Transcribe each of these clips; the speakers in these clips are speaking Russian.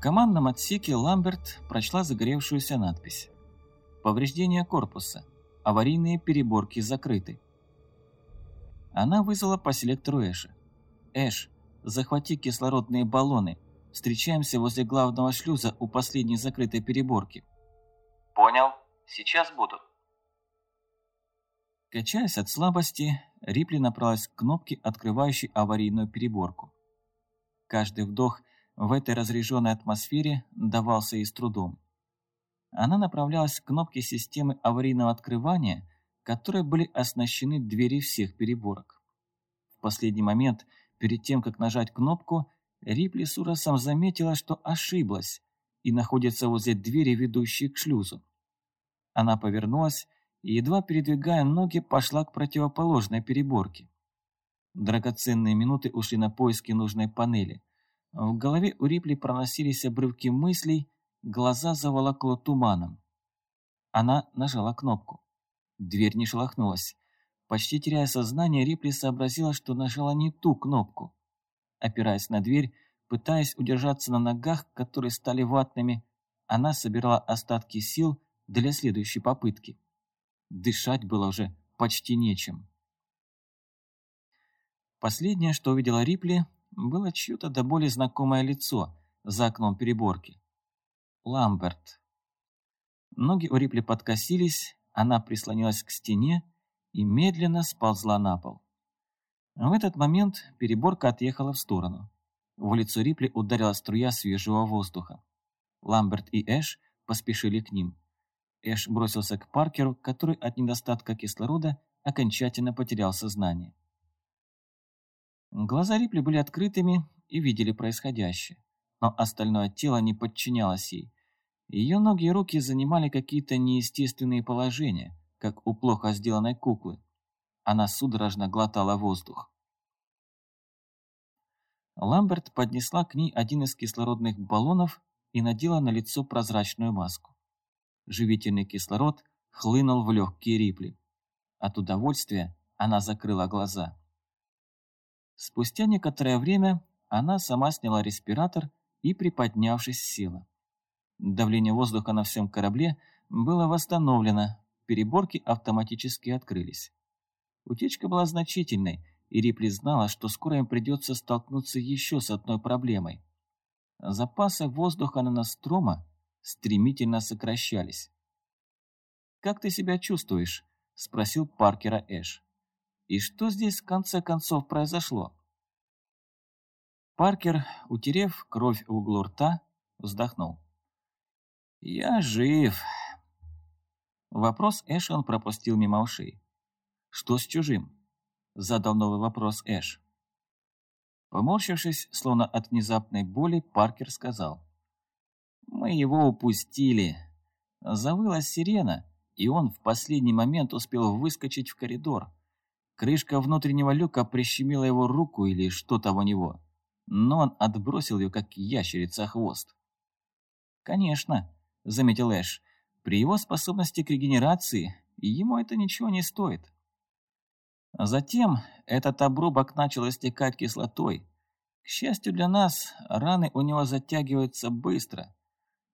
Командном отсеке Ламберт прочла загоревшуюся надпись. Повреждение корпуса. Аварийные переборки закрыты. Она вызвала по селектору Эша. «Эш, захвати кислородные баллоны. Встречаемся возле главного шлюза у последней закрытой переборки». «Понял. Сейчас буду». Качаясь от слабости, Рипли направилась к кнопке, открывающей аварийную переборку. Каждый вдох в этой разряженной атмосфере давался ей с трудом. Она направлялась к кнопке системы аварийного открывания, которой были оснащены двери всех переборок. В последний момент, перед тем, как нажать кнопку, Рипли с ужасом заметила, что ошиблась и находится возле двери, ведущей к шлюзу. Она повернулась и, едва передвигая ноги, пошла к противоположной переборке. Драгоценные минуты ушли на поиски нужной панели. В голове у Рипли проносились обрывки мыслей, глаза заволокло туманом. Она нажала кнопку. Дверь не шелохнулась. Почти теряя сознание, Рипли сообразила, что нажала не ту кнопку. Опираясь на дверь, пытаясь удержаться на ногах, которые стали ватными, она собирала остатки сил для следующей попытки. Дышать было уже почти нечем. Последнее, что увидела Рипли, было чье-то до боли знакомое лицо за окном переборки. Ламберт. Ноги у Рипли подкосились, она прислонилась к стене и медленно сползла на пол. В этот момент переборка отъехала в сторону. В лицо Рипли ударила струя свежего воздуха. Ламберт и Эш поспешили к ним. Эш бросился к Паркеру, который от недостатка кислорода окончательно потерял сознание. Глаза Рипли были открытыми и видели происходящее, но остальное тело не подчинялось ей. Ее ноги и руки занимали какие-то неестественные положения, как у плохо сделанной куклы. Она судорожно глотала воздух. Ламберт поднесла к ней один из кислородных баллонов и надела на лицо прозрачную маску. Живительный кислород хлынул в легкие Рипли. От удовольствия она закрыла глаза. Спустя некоторое время она сама сняла респиратор и, приподнявшись, села. Давление воздуха на всем корабле было восстановлено, переборки автоматически открылись. Утечка была значительной, и Рипли знала, что скоро им придется столкнуться еще с одной проблемой. Запасы воздуха на Настрома стремительно сокращались. «Как ты себя чувствуешь?» – спросил Паркера Эш. И что здесь в конце концов произошло? Паркер, утерев кровь в углу рта, вздохнул. «Я жив». Вопрос Эш он пропустил мимо ушей. «Что с чужим?» – задал новый вопрос Эш. Поморщившись, словно от внезапной боли, Паркер сказал. «Мы его упустили. Завыла сирена, и он в последний момент успел выскочить в коридор. Крышка внутреннего люка прищемила его руку или что-то у него, но он отбросил ее, как ящерица хвост. «Конечно», — заметил Эш, — «при его способности к регенерации ему это ничего не стоит». Затем этот обрубок начал истекать кислотой. К счастью для нас, раны у него затягиваются быстро,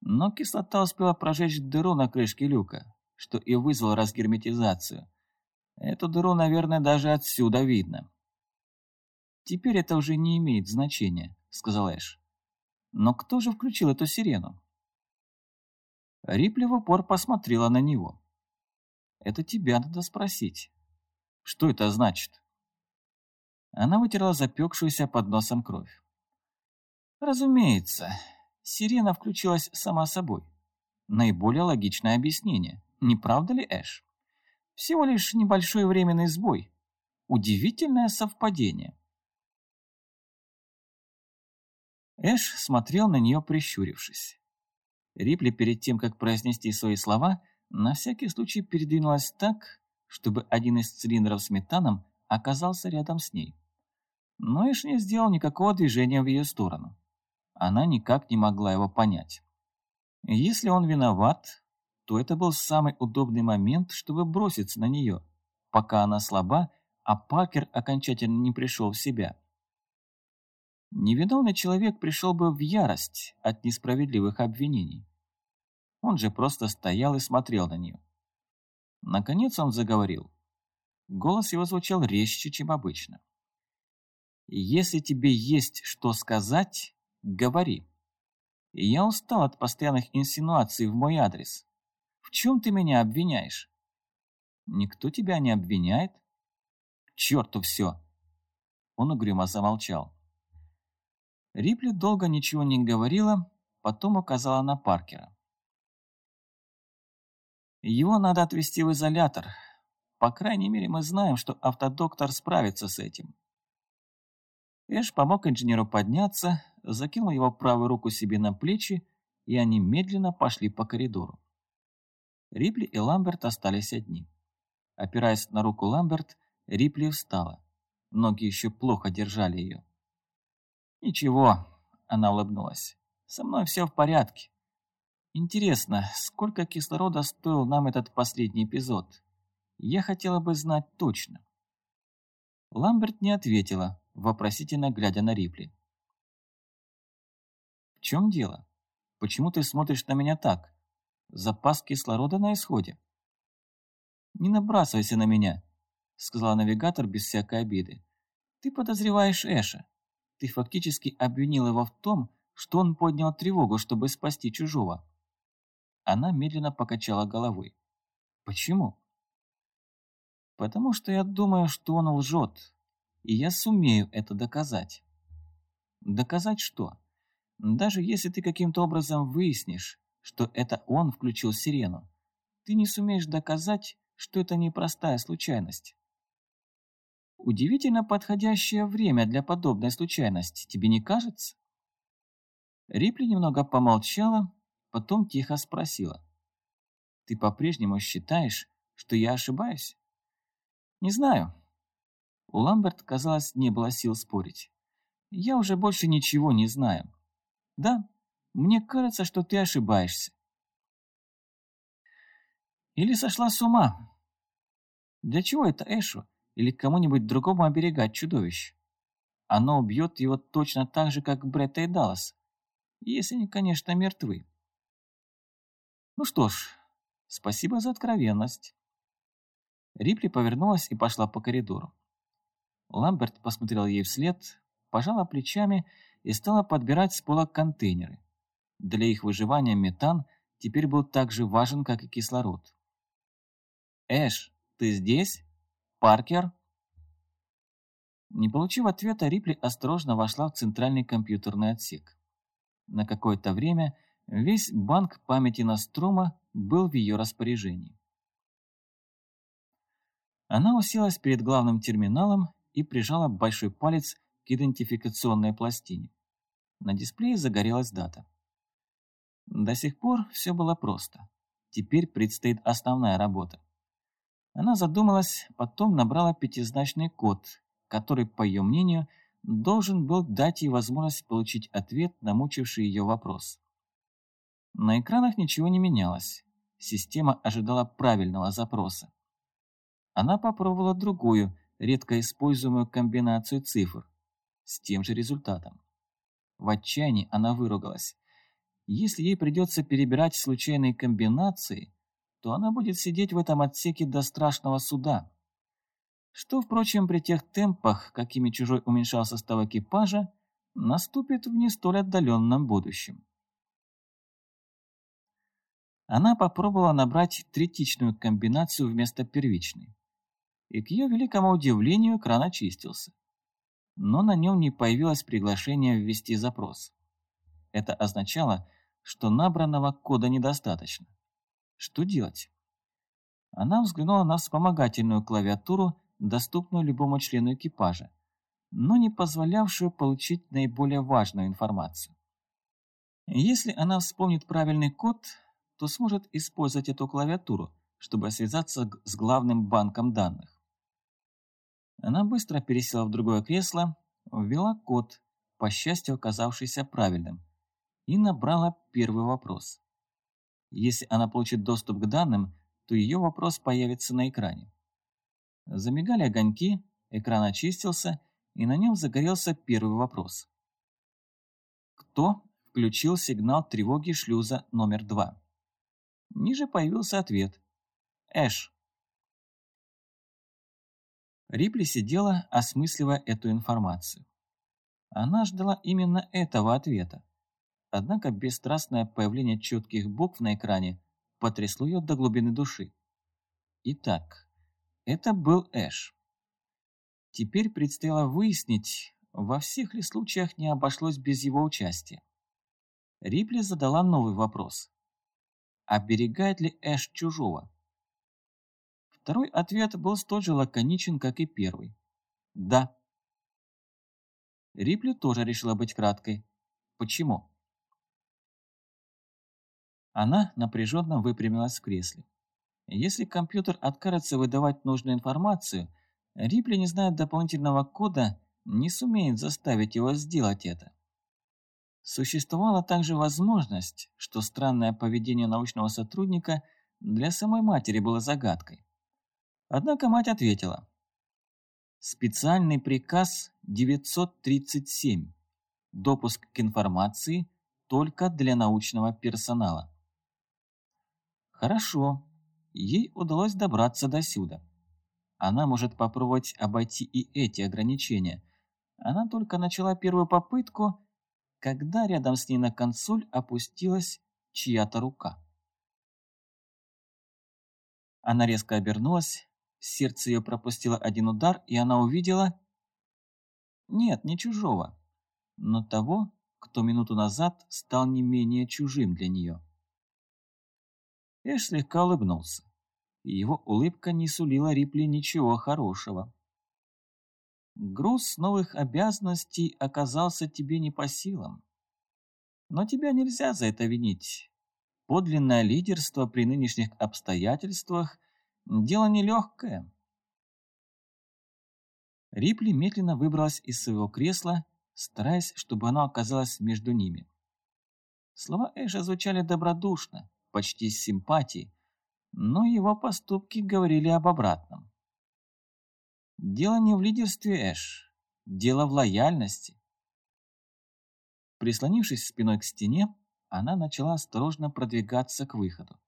но кислота успела прожечь дыру на крышке люка, что и вызвало разгерметизацию. Эту дыру, наверное, даже отсюда видно. «Теперь это уже не имеет значения», — сказал Эш. «Но кто же включил эту сирену?» Рипли в упор посмотрела на него. «Это тебя надо спросить. Что это значит?» Она вытерла запекшуюся под носом кровь. «Разумеется, сирена включилась сама собой. Наиболее логичное объяснение, не правда ли, Эш?» Всего лишь небольшой временный сбой. Удивительное совпадение. Эш смотрел на нее, прищурившись. Рипли перед тем, как произнести свои слова, на всякий случай передвинулась так, чтобы один из цилиндров с метаном оказался рядом с ней. Но Эш не сделал никакого движения в ее сторону. Она никак не могла его понять. Если он виноват, то это был самый удобный момент, чтобы броситься на нее, пока она слаба, а Паркер окончательно не пришел в себя. невиновный человек пришел бы в ярость от несправедливых обвинений. Он же просто стоял и смотрел на нее. Наконец он заговорил. Голос его звучал резче, чем обычно. «Если тебе есть что сказать, говори. Я устал от постоянных инсинуаций в мой адрес. В чем ты меня обвиняешь?» «Никто тебя не обвиняет?» «К черту все!» Он угрюмо замолчал. Рипли долго ничего не говорила, потом указала на Паркера. «Его надо отвезти в изолятор. По крайней мере, мы знаем, что автодоктор справится с этим». Эш помог инженеру подняться, закинул его правую руку себе на плечи, и они медленно пошли по коридору. Рипли и Ламберт остались одни. Опираясь на руку Ламберт, Рипли встала. Ноги еще плохо держали ее. «Ничего», — она улыбнулась. «Со мной все в порядке. Интересно, сколько кислорода стоил нам этот последний эпизод? Я хотела бы знать точно». Ламберт не ответила, вопросительно глядя на Рипли. «В чем дело? Почему ты смотришь на меня так? Запас кислорода на исходе?» «Не набрасывайся на меня», — сказала навигатор без всякой обиды. «Ты подозреваешь Эша. Ты фактически обвинил его в том, что он поднял тревогу, чтобы спасти чужого». Она медленно покачала головой. «Почему?» «Потому что я думаю, что он лжет, и я сумею это доказать». «Доказать что? Даже если ты каким-то образом выяснишь, что это он включил сирену, ты не сумеешь доказать, что это непростая случайность. Удивительно подходящее время для подобной случайности, тебе не кажется? Рипли немного помолчала, потом тихо спросила. Ты по-прежнему считаешь, что я ошибаюсь? Не знаю. У Ламберт, казалось, не было сил спорить. Я уже больше ничего не знаю. Да, мне кажется, что ты ошибаешься. Или сошла с ума? Для чего это Эшу или кому-нибудь другому оберегать чудовищ? Оно убьет его точно так же, как Бретта и Даллас, если они, конечно, мертвы. Ну что ж, спасибо за откровенность. Рипли повернулась и пошла по коридору. Ламберт посмотрел ей вслед, пожала плечами и стала подбирать с пола контейнеры. Для их выживания метан теперь был так же важен, как и кислород. «Эш, ты здесь? Паркер?» Не получив ответа, Рипли осторожно вошла в центральный компьютерный отсек. На какое-то время весь банк памяти Настрома был в ее распоряжении. Она уселась перед главным терминалом и прижала большой палец к идентификационной пластине. На дисплее загорелась дата. До сих пор все было просто. Теперь предстоит основная работа. Она задумалась, потом набрала пятизначный код, который, по ее мнению, должен был дать ей возможность получить ответ на мучивший ее вопрос. На экранах ничего не менялось. Система ожидала правильного запроса. Она попробовала другую, редко используемую комбинацию цифр, с тем же результатом. В отчаянии она выругалась. Если ей придется перебирать случайные комбинации, то она будет сидеть в этом отсеке до страшного суда. Что, впрочем, при тех темпах, какими чужой уменьшал состав экипажа, наступит в не столь отдаленном будущем. Она попробовала набрать третичную комбинацию вместо первичной. И к ее великому удивлению кран очистился. Но на нем не появилось приглашение ввести запрос. Это означало, что набранного кода недостаточно. Что делать? Она взглянула на вспомогательную клавиатуру, доступную любому члену экипажа, но не позволявшую получить наиболее важную информацию. Если она вспомнит правильный код, то сможет использовать эту клавиатуру, чтобы связаться с главным банком данных. Она быстро пересела в другое кресло, ввела код, по счастью оказавшийся правильным, и набрала первый вопрос. Если она получит доступ к данным, то ее вопрос появится на экране. Замигали огоньки, экран очистился, и на нем загорелся первый вопрос. то включил сигнал тревоги шлюза номер два. Ниже появился ответ. Эш. Рипли сидела, осмысливая эту информацию. Она ждала именно этого ответа. Однако бесстрастное появление четких букв на экране потрясло ее до глубины души. Итак, это был Эш. Теперь предстояло выяснить, во всех ли случаях не обошлось без его участия. Рипли задала новый вопрос. Оберегает ли Эш чужого? Второй ответ был столь же лаконичен, как и первый. Да. Рипли тоже решила быть краткой. Почему? Она напряженно выпрямилась в кресле. Если компьютер откажется выдавать нужную информацию, Рипли, не зная дополнительного кода, не сумеет заставить его сделать это. Существовала также возможность, что странное поведение научного сотрудника для самой матери было загадкой. Однако мать ответила. Специальный приказ 937. Допуск к информации только для научного персонала. Хорошо, ей удалось добраться до сюда. Она может попробовать обойти и эти ограничения. Она только начала первую попытку, когда рядом с ней на консоль опустилась чья-то рука. Она резко обернулась, сердце ее пропустило один удар, и она увидела... Нет, не чужого, но того, кто минуту назад стал не менее чужим для нее. Эш слегка улыбнулся, и его улыбка не сулила Рипли ничего хорошего. Груз новых обязанностей оказался тебе не по силам. Но тебя нельзя за это винить. Подлинное лидерство при нынешних обстоятельствах – дело нелегкое. Рипли медленно выбралась из своего кресла, стараясь, чтобы оно оказалось между ними. Слова Эша звучали добродушно, почти с симпатией, но его поступки говорили об обратном. Дело не в лидерстве, Эш. Дело в лояльности. Прислонившись спиной к стене, она начала осторожно продвигаться к выходу.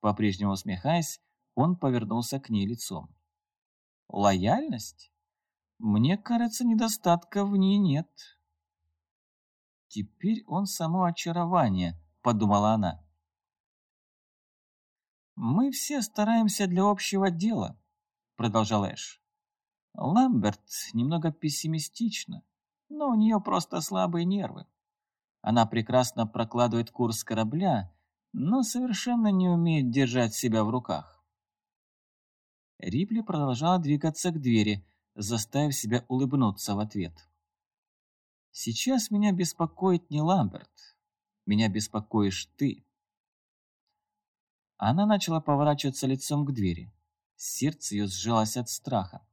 По-прежнему усмехаясь, он повернулся к ней лицом. «Лояльность? Мне кажется, недостатка в ней нет». «Теперь он само очарование», — подумала она. «Мы все стараемся для общего дела», — продолжал Эш. Ламберт немного пессимистична, но у нее просто слабые нервы. Она прекрасно прокладывает курс корабля, но совершенно не умеет держать себя в руках. Рипли продолжала двигаться к двери, заставив себя улыбнуться в ответ. «Сейчас меня беспокоит не Ламберт. Меня беспокоишь ты». Она начала поворачиваться лицом к двери. Сердце ее сжалось от страха.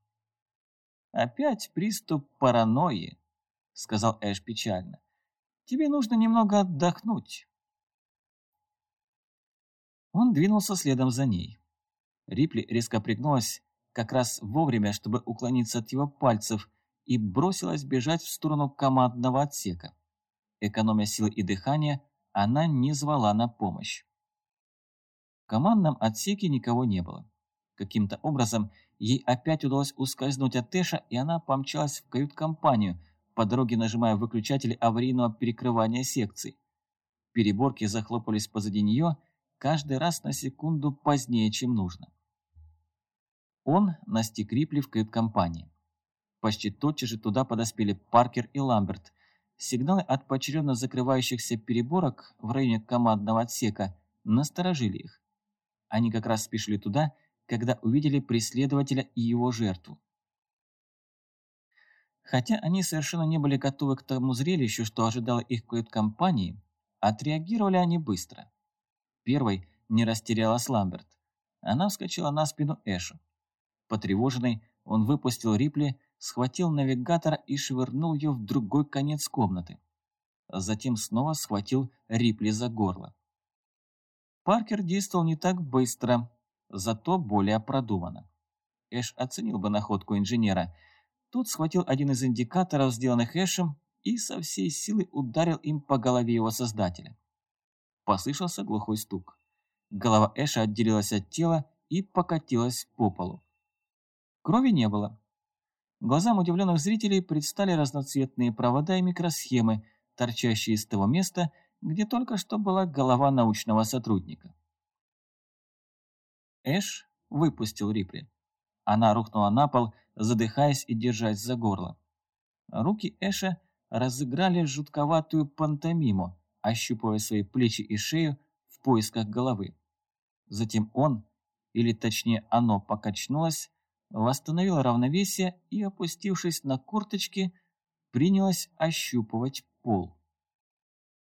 «Опять приступ паранойи», — сказал Эш печально. «Тебе нужно немного отдохнуть». Он двинулся следом за ней. Рипли резко пригнулась как раз вовремя, чтобы уклониться от его пальцев, и бросилась бежать в сторону командного отсека. Экономя силы и дыхание, она не звала на помощь. Командном отсеке никого не было. Каким-то образом ей опять удалось ускользнуть от Тэша, и она помчалась в кают-компанию, по дороге нажимая выключатели аварийного перекрывания секций. Переборки захлопались позади нее, каждый раз на секунду позднее, чем нужно. Он настиг Рипли в кают-компании. Почти тотчас же туда подоспели Паркер и Ламберт. Сигналы от поочередно закрывающихся переборок в районе командного отсека насторожили их. Они как раз спешили туда, когда увидели преследователя и его жертву. Хотя они совершенно не были готовы к тому зрелищу, что ожидало их кают-компании, отреагировали они быстро. Первой не растерялась Ламберт. Она вскочила на спину Эшу. Потревоженный, он выпустил Рипли, схватил навигатора и швырнул ее в другой конец комнаты. Затем снова схватил Рипли за горло. Паркер действовал не так быстро, зато более продуманно. Эш оценил бы находку инженера. Тут схватил один из индикаторов, сделанных Эшем, и со всей силы ударил им по голове его создателя. Послышался глухой стук. Голова Эша отделилась от тела и покатилась по полу. Крови не было. Глазам удивленных зрителей предстали разноцветные провода и микросхемы, торчащие из того места, где только что была голова научного сотрудника. Эш выпустил Рипли. Она рухнула на пол, задыхаясь и держась за горло. Руки Эша разыграли жутковатую пантомиму, ощупывая свои плечи и шею в поисках головы. Затем он, или точнее оно покачнулось, восстановило равновесие и, опустившись на корточки, принялось ощупывать пол.